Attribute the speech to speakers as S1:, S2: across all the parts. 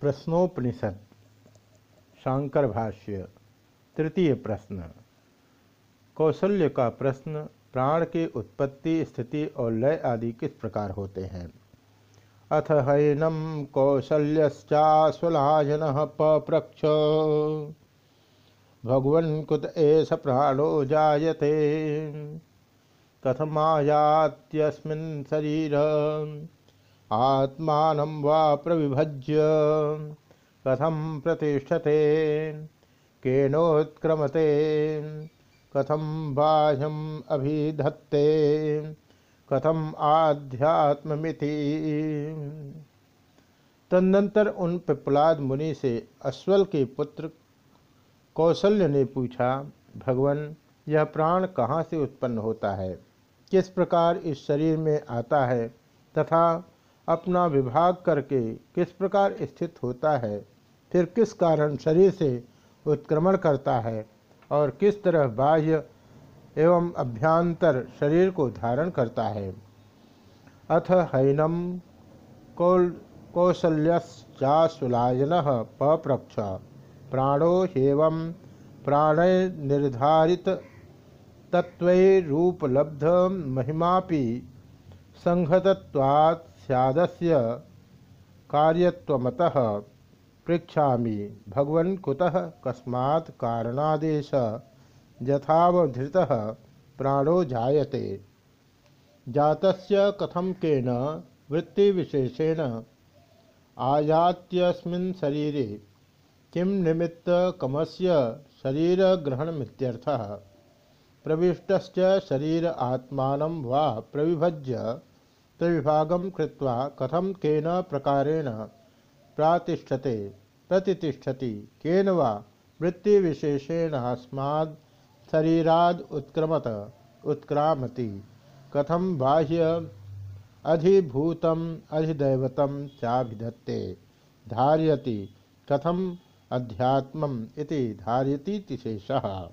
S1: प्रश्नोपनिषद शांकर भाष्य तृतीय प्रश्न। कौशल्य का प्रश्न, प्राण के उत्पत्ति, स्थिति और लय आदि किस प्रकार होते हैं? अथ हैनम कौशल्यश्चास्वलायन पप्रक्ष। भगवन कुत एष प्राणो जायते। कथमायात्यस्मिन् शरीर आत्मा वा प्रविभज्य। कथम प्रतिष्ठते? केनोत्क्रमते? कथम बाह्यम अभिधत्ते? कथम आध्यात्ममिति? तदनंतर उन पिपलाद मुनि से अश्वल के पुत्र कौशल्य ने पूछा, भगवान, यह प्राण कहाँ से उत्पन्न होता है? किस प्रकार इस शरीर में आता है? तथा अपना विभाग करके किस प्रकार स्थित होता है, फिर किस कारण शरीर से उत्क्रमण करता है और किस तरह बाह्य एवं अभ्यंतर शरीर को धारण करता है। अथ हैनम कौल कौशल्यश्चाशुलायन पप्रक्ष प्राणो हेवं प्राण निर्धारित तत्वरूपलब्ध महिमापि संहतत्वात् स्यादस्य कार्यत्वमतः पृच्छामि। भगवन् कुतः कस्मात् कारणादेश यथावधृतः प्राणो जायते। जातस्य कथम केन, वृत्तिविशेषेण आयात्यस्मिन् शरीरे, किं निमित्तकमस्य शरीरग्रहणमित्यर्थः। प्रविष्टश्च शरीर आत्मा वा प्रविभज्य त्रिविभागम कृत्वा कथम केन प्रकारेण प्रातिष्ठते प्रतिष्ठति केन वा वृत्तिविशेषेण अस्माद् शरीराद उत्क्रमत, उत्क्रामति। कथम बाह्य अधिभूतम, अधिदैवतम चाभिधत्ते, धारयति। कथम अध्यात्मम इति धारयती शेषः।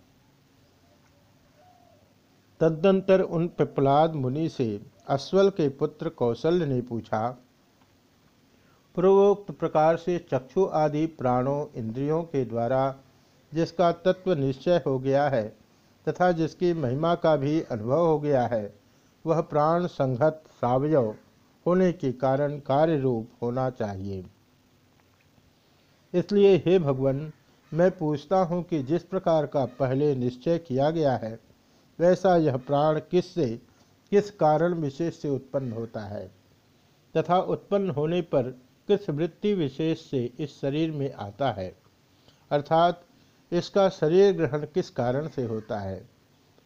S1: तदनंतर उन पिपलाद मुनि से अश्वल के पुत्र कौशल्य ने पूछा पूर्वोक्त प्रकार से चक्षु आदि प्राणों इंद्रियों के द्वारा जिसका तत्व निश्चय हो गया है तथा जिसकी महिमा का भी अनुभव हो गया है, वह प्राण संघत सावयव होने के कारण कार्य रूप होना चाहिए। इसलिए हे भगवान, मैं पूछता हूँ कि जिस प्रकार का पहले निश्चय किया गया है वैसा यह प्राण किससे, किस कारण विशेष से उत्पन्न होता है? तथा उत्पन्न होने पर किस वृत्ति विशेष से इस शरीर में आता है? अर्थात, इसका शरीर ग्रहण किस कारण से होता है?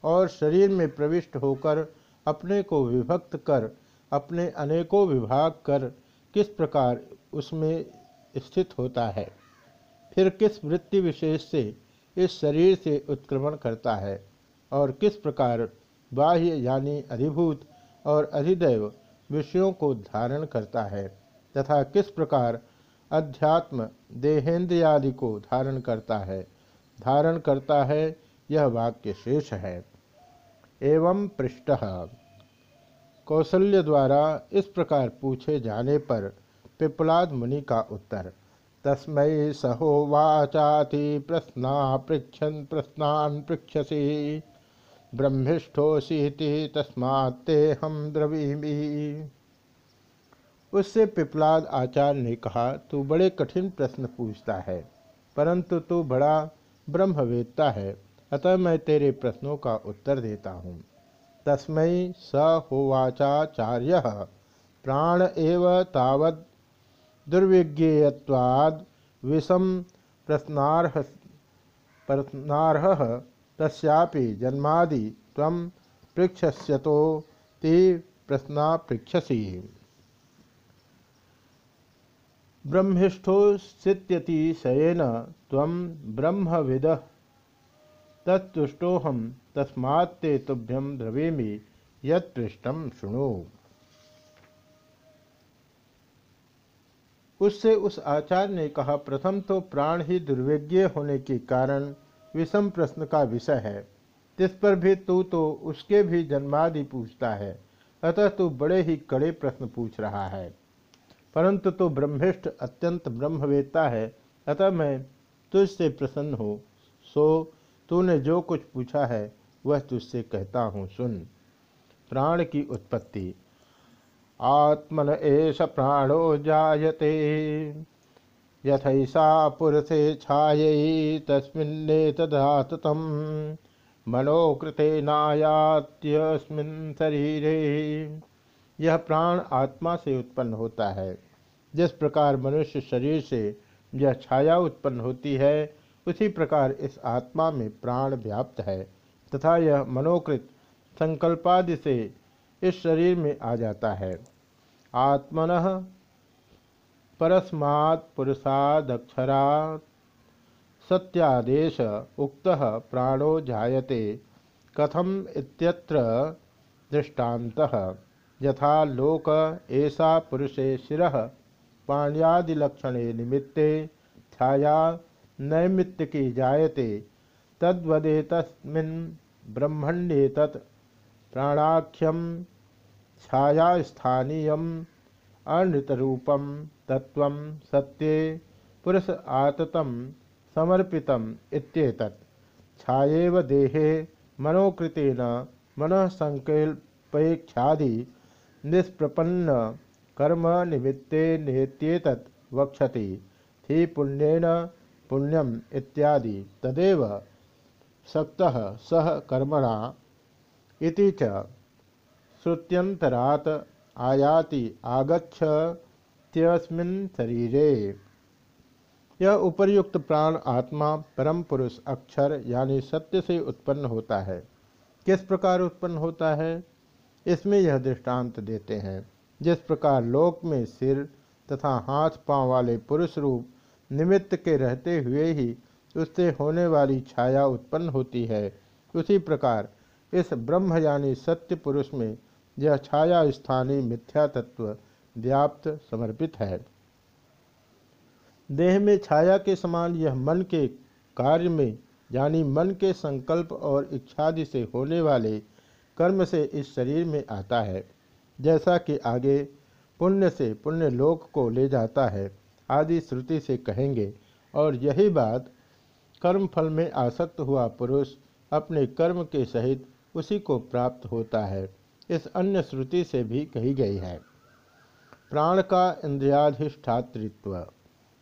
S1: और शरीर में प्रविष्ट होकर अपने को विभक्त कर, अपने अनेकों विभाग कर किस प्रकार उसमें स्थित होता है? फिर किस वृत्ति विशेष से इस शरीर से उत्क्रमण करता है? और किस प्रकार बाह्य यानी अधिभूत और अधिदैव विषयों को धारण करता है तथा किस प्रकार अध्यात्म देहेंद्रियादि को धारण करता है, धारण करता है, यह वाक्य शेष है। एवं पृष्ठ। कौशल्य द्वारा इस प्रकार पूछे जाने पर पिपलाद मुनि का उत्तर, तस्मै सहोवाचाति प्रश्ना पृछन प्रश्नान पृक्षसी ब्रह्मिष्ठोसीति तस्मात्ते हम द्रवीमी। उससे पिपलाद आचार्य ने कहा, तू बड़े कठिन प्रश्न पूछता है, परंतु तू बड़ा ब्रह्मवेत्ता है, अतः मैं तेरे प्रश्नों का उत्तर देता हूँ। तस्मै स होवाचाचार्य प्राण एव तावद दुर्विज्ञेयवाद विषम प्रश्नारह प्रश्नारह। तस्यापि जन्मादि तम पृक्षस्यतो ते प्रश्ना पृक्षसी ब्रह्मिष्ठोस्थित्यतिशयेन तम ब्रह्मविद तत्तुष्टोहम तस्मात्ते तुभ्यम द्रवेमी यृष्टम शुणु। उससे उस आचार्य ने कहा, प्रथम तो प्राण ही दुर्विज्ञ होने के कारण विषम प्रश्न का विषय है। जिस पर भी तू तो उसके भी जन्मादि पूछता है, अतः तू बड़े ही कड़े प्रश्न पूछ रहा है। परंतु तो ब्रह्मिष्ठ अत्यंत ब्रह्मवेत्ता है, अतः मैं तुझसे प्रसन्न हो। सो, तूने जो कुछ पूछा है, वह तुझसे कहता हूँ, सुन। प्राण की उत्पत्ति। आत्मन एष प्राणो जायते। यथैषा पुरुषे छायै तस्मिन्ने तदाततम मनोकृते नायात्यस्मिन् शरीरे। यह प्राण आत्मा से उत्पन्न होता है। जिस प्रकार मनुष्य शरीर से यह छाया उत्पन्न होती है, उसी प्रकार इस आत्मा में प्राण व्याप्त है, तथा यह मनोकृत संकल्पादि से इस शरीर में आ जाता है। आत्मन परस्मात् पुरुषादक्षरा सत्यादेश उक्त प्राणो जायते। कथम इत्यत्र दृष्टान्तः? यथा लोक ऐसा पुरुषे शिव पाण्यादिलक्षणे निमित्ते छाया नैमित्त की जायते तद्वदेतस्मिन् ब्रह्मण्येतत् प्राणाख्यम छायास्थानीय अनृतरूपम। तत्व सत्ये पुरुष आततम समर्पितम इत्येतत्। छाएव देहे मनोकृतेन मनःसंकल्पेक्षादि निष्प्रपन्न कर्म निमित्ते नेत्येतत् वक्षति ही पुण्येन पुण्यम इत्यादि। तदेव सक्त सह कर्मणा इति च श्रुत्यंतरात आयाति आगछत्यस्मिन् शरीरे। यह उपर्युक्त प्राण आत्मा, परम पुरुष, अक्षर, यानी सत्य से उत्पन्न होता है। किस प्रकार उत्पन्न होता है? इसमें यह दृष्टांत देते हैं। जिस प्रकार लोक में सिर तथा हाथ पाँव वाले पुरुष रूप निमित्त के रहते हुए ही उससे होने वाली छाया उत्पन्न होती है, उसी प्रकार इस ब्रह्म यानी सत्य पुरुष में यह छाया स्थानीय मिथ्या तत्व व्याप्त समर्पित है। देह में छाया के समान यह मन के कार्य में, यानी मन के संकल्प और इच्छादि से होने वाले कर्म से इस शरीर में आता है, जैसा कि आगे पुण्य से पुण्य लोक को ले जाता है, आदि श्रुति से कहेंगे। और यही बात कर्म फल में आसक्त हुआ पुरुष अपने कर्म के सहित उसी को प्राप्त होता है, इस अन्य श्रुति से भी कही गई है। प्राण का इंद्रियाधिष्ठातृत्व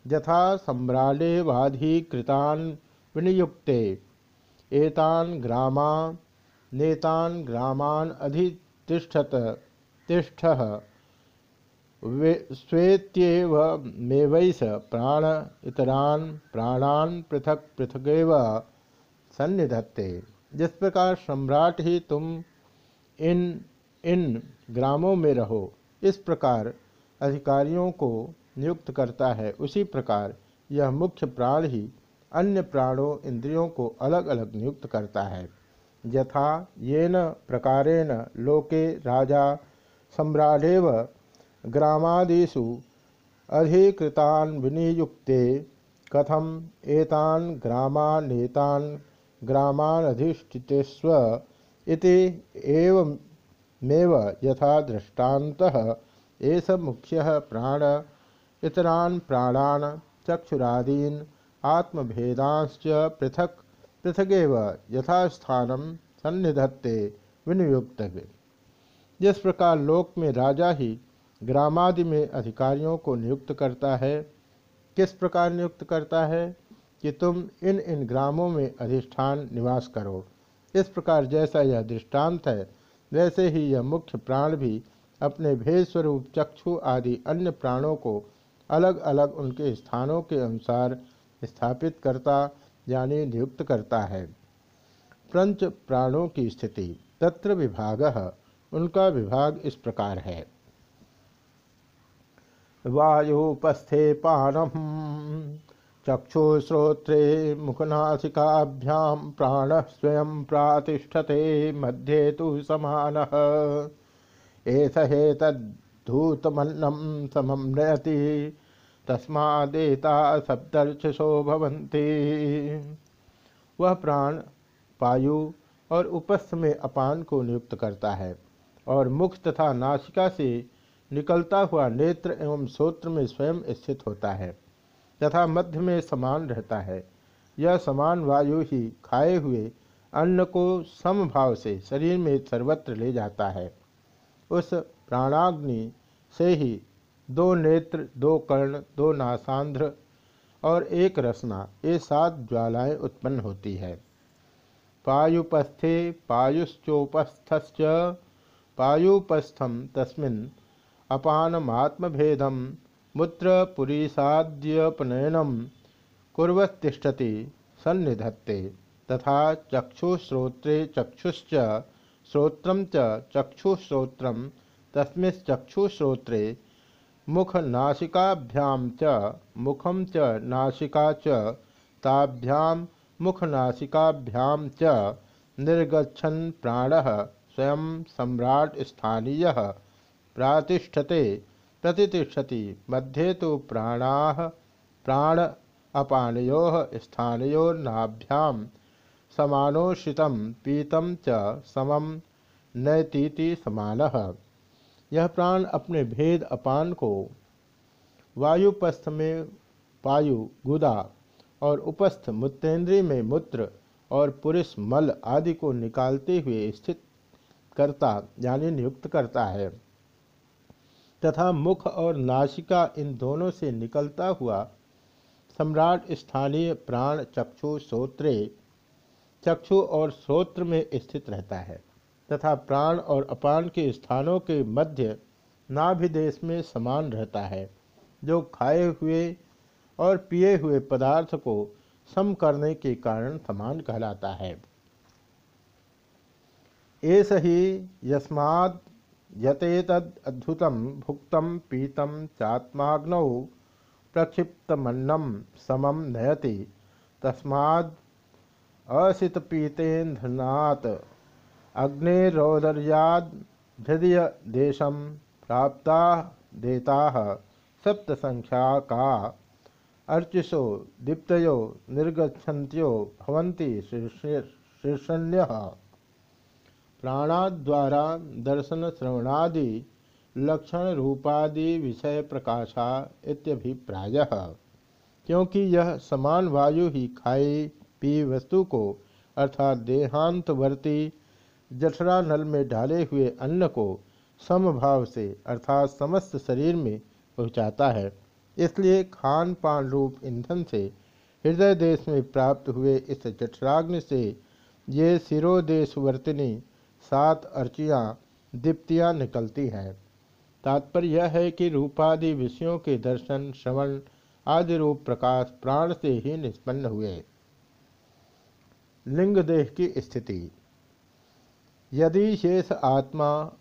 S1: यथा सम्राडेवाधिकृतान विनियुक्ते। एतान ग्रामा, नेतान ग्रामान अधितिष्ठत, तिष्ठ। स्वेत्येव मेवैस प्राण इतरान, प्राणान पृथक पृथगेव सन्निधत्ते। जिस प्रकार सम्राट ही तुम इन इन ग्रामों में रहो, इस प्रकार अधिकारियों को नियुक्त करता है। उसी प्रकार यह मुख्य प्राण ही अन्य प्राणों, इंद्रियों को अलग अलग नियुक्त करता है। यथा येन प्रकारेण लोके राजा सम्राटेव ग्रामादिषु अधिकृतान् विनियुक्ते कथम एतान ग्रामानेतान ग्रामानधिष्ठितेस्व इति एवमेव यथा दृष्टान्तः एष मुख्य प्राण, इतरान् प्राणान् चक्षुरादीन् आत्मभेदांश्च पृथक, पृथगेव यथास्थान सन्निधत्ते विनियुक्त। जिस प्रकार लोक में राजा ही ग्रामादि में अधिकारियों को नियुक्त करता है, किस प्रकार नियुक्त करता है कि तुम इन इन ग्रामों में अधिष्ठान निवास करो। इस प्रकार जैसा यह दृष्टांत है, वैसे ही यह मुख्य प्राण भी अपने भेद स्वरूप, चक्षु आदि अन्य प्राणों को अलग अलग उनके स्थानों के अनुसार स्थापित करता, यानी नियुक्त करता है। पंच प्राणों की स्थिति, तत्र विभाग, उनका विभाग इस प्रकार है। वायुपस्थे पानम चक्षुश्रोत्रे मुखनासिकाभ्याम प्राण स्वयं प्रातिष्ठते, मध्ये तो समान। एस हेतद्धूतमन्नम समम नयति तस्मादेता सप्तर्चसो भवन्ति। वह प्राण पायु और उपस्थ में अपान को नियुक्त करता है और मुख तथा नासिका से निकलता हुआ नेत्र एवं सोत्र में स्वयं स्थित होता है, तथा मध्य में समान रहता है। यह समान वायु ही खाए हुए अन्न को समभाव से शरीर में सर्वत्र ले जाता है। उस प्राणाग्नि से ही दो नेत्र, दो कर्ण, दो नासांध्र और एक रसना, ये सात ज्वालाएँ उत्पन्न होती है। पायुपस्थे पायुश्चोपस्थ पायुपस्थम तस्मिन् अपानमात्मभेदम मूत्रपुरीसाद्यपनयनम कुर्वतिष्ठति सन्निधत्ते, तथा चक्षुश्रोत्रे चक्षुश्च श्रोत्रम च चक्षुश्रोत्र, तस्मिश्चक्षुश्रोत्रे मुखनाशिकाभ्याम च मुखम च नासिका च ताभ्याम मुखनासिकाभ्याम च निर्गछन प्राण स्वयं सम्राट स्थानीय, प्रातिष्ठते प्रतिष्ठति मध्ये तो प्राणा, प्राण अपानो स्थानोर्नाभ्याम समानोषित पीतम च समम नैतीति समान। यह प्राण अपने भेद अपान को वायुपस्थ में पायु गुदा और उपस्थ मुत्तेंद्री में मूत्र और पुरुष मल आदि को निकालते हुए स्थित करता, यानी नियुक्त करता है। तथा मुख और नासिका इन दोनों से निकलता हुआ सम्राट स्थानीय प्राण चक्षु श्रोत्रे चक्षु और श्रोत्र में स्थित रहता है, तथा प्राण और अपान के स्थानों के मध्य नाभिदेश में समान रहता है, जो खाए हुए और पिए हुए पदार्थ को सम करने के कारण समान कहलाता है। ऐस ही यस्मात् यतेतद्भुतं भुक्तं पीतं चात्माग्नौ प्रक्षिप्तमन्नं समम नयति तस्माद् असितपीतेन्धनात् अग्नेरौदर्याद्भृदयदेशं प्राप्ता देताः सप्तसङ्ख्याका अर्चिषो, दीप्तयो निर्गछन्त्यो भवन्ति शीर्षण्यः। प्राणाद्वारा दर्शन श्रवणादि लक्षण रूपादि विषय प्रकाशा इत्यभिप्राय। क्योंकि यह समान वायु ही खाई पी वस्तु को, अर्थात देहांतवर्ती जठरा नल में डाले हुए अन्न को समभाव से, अर्थात समस्त शरीर में पहुँचाता है। इसलिए खान पान रूप ईंधन से, हृदय देश में प्राप्त हुए इस जठराग्नि से, ये शिरोदेशवर्तिनी सात अर्चियाँ, दीप्तियाँ निकलती हैं। तात्पर्य यह है कि रूपादि विषयों के दर्शन, श्रवण आदि रूप प्रकाश प्राण से ही निष्पन्न हुए। लिंग देह की स्थिति। यदि शेष आत्मा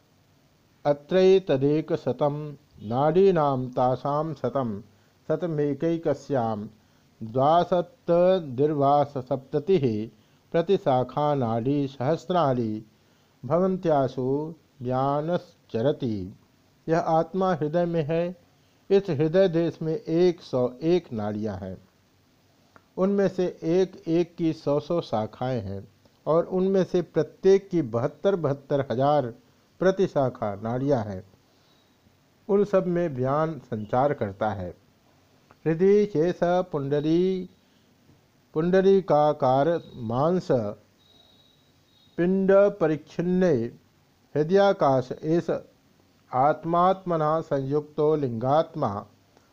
S1: अत्रैतदेक शतम नाड़ीना तासाम शतम शतमेकैकस्याम द्वासप्तर्वास सप्तति प्रतिशाखा नाड़ी सहस्राणी भवंत्यासु ज्ञानश्चरति। यह आत्मा हृदय में है। इस हृदय देश में एक सौ एक नाड़ियाँ हैं। उनमें से एक एक की सौ सौ शाखाएँ हैं और उनमें से प्रत्येक की बहत्तर बहत्तर हज़ार प्रति शाखा नाड़ियाँ हैं। उन सब में ज्ञान संचार करता है। हृदय शेष पुंडरी पुंडरी का कार मांस, पिंड परिच्छिन्ने, हृदयाकाश एस, आत्मात्मना संयुक्त लिंगात्मा,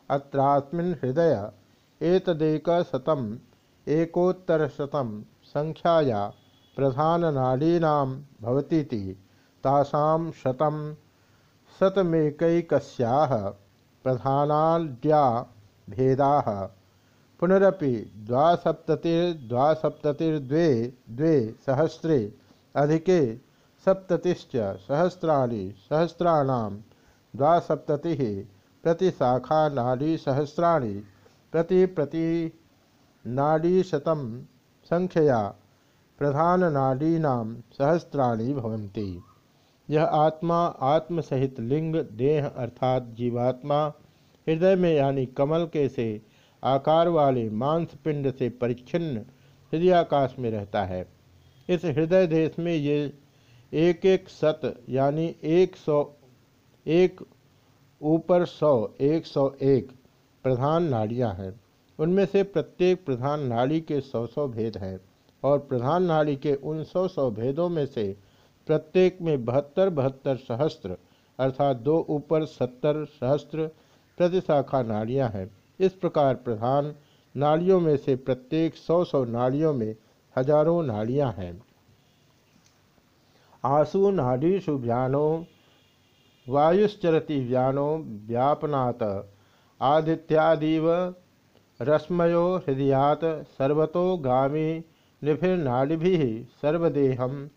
S1: अत्रास्मिन् हृदय। एतदेक शतम एकोत्तर शतम संख्याया प्रधान प्रधाननाड़ीनां भवतीति तासां शतम शतमेकैकस्याः प्रधानाड्या भेदाः। पुनरपि द्वासप्ततिर्द्वासप्ततिर्द्वे द्वे सहस्रे, अधिके सप्ततिश्च सहस्राणि सहस्राणाम द्वासप्तति प्रतिशाखा नाड़ी सहस्राणि प्रति प्रति नाड़ीशतम संख्यया प्रधान नाड़ीनाम सहस्राणि भवन्ति। यह आत्मा आत्म सहित लिंग, देह अर्थात जीवात्मा, हृदय में यानी कमल के से आकार वाले मांस पिंड से परिच्छिन्न हृदयाकाश में रहता है। इस हृदय देश में ये एक एक सत यानी एक सौ, एक ऊपर सौ, एक सौ एक प्रधान नाड़ियाँ हैं। उनमें से प्रत्येक प्रधान नाड़ी के सौ सौ भेद हैं और प्रधान नाड़ी के उन सौ सौ भेदों में से प्रत्येक में बहत्तर बहत्तर सहस्त्र अर्थात दो ऊपर सत्तर सहस्त्र प्रतिशाखा नाड़ियाँ हैं। इस प्रकार प्रधान नाड़ियों में से प्रत्येक सौ सौ नाड़ियों में हज़ारों नाड़ियाँ हैं। आसु नाड़ीषु व्यानो, वायुश्चरति व्यानो, व्यापनात् आदित्यादिव रश्मयो हृदयात सर्वतो गामी निभिर्नाड़ि सर्वदेहम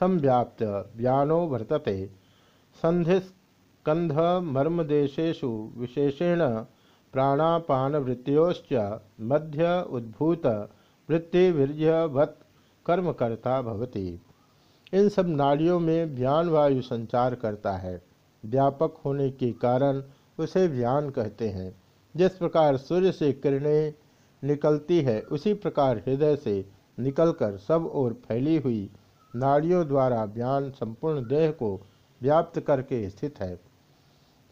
S1: संव्याप्त व्यानो वर्तते। संधिस्कंध मर्मदेशेषु विशेषेण प्राणापानवृत्तियोश्च मध्य उद्भूत वृत्तिवीर्यवत् कर्मकर्ता भवति। इन सब नाड़ियों में व्यान वायु संचार करता है। व्यापक होने के कारण उसे व्यान कहते हैं। जिस प्रकार सूर्य से किरणें निकलती है, उसी प्रकार हृदय से निकलकर सब ओर फैली हुई नाड़ियों द्वारा व्यान संपूर्ण देह को व्याप्त करके स्थित है।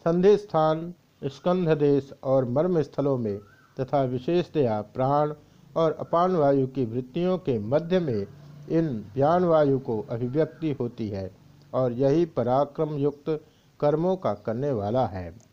S1: संधि स्थान स्कंध देश और मर्म स्थलों में तथा विशेषतया प्राण और अपान वायु की वृत्तियों के मध्य में इन व्यान वायु को अभिव्यक्ति होती है और यही पराक्रम युक्त कर्मों का करने वाला है।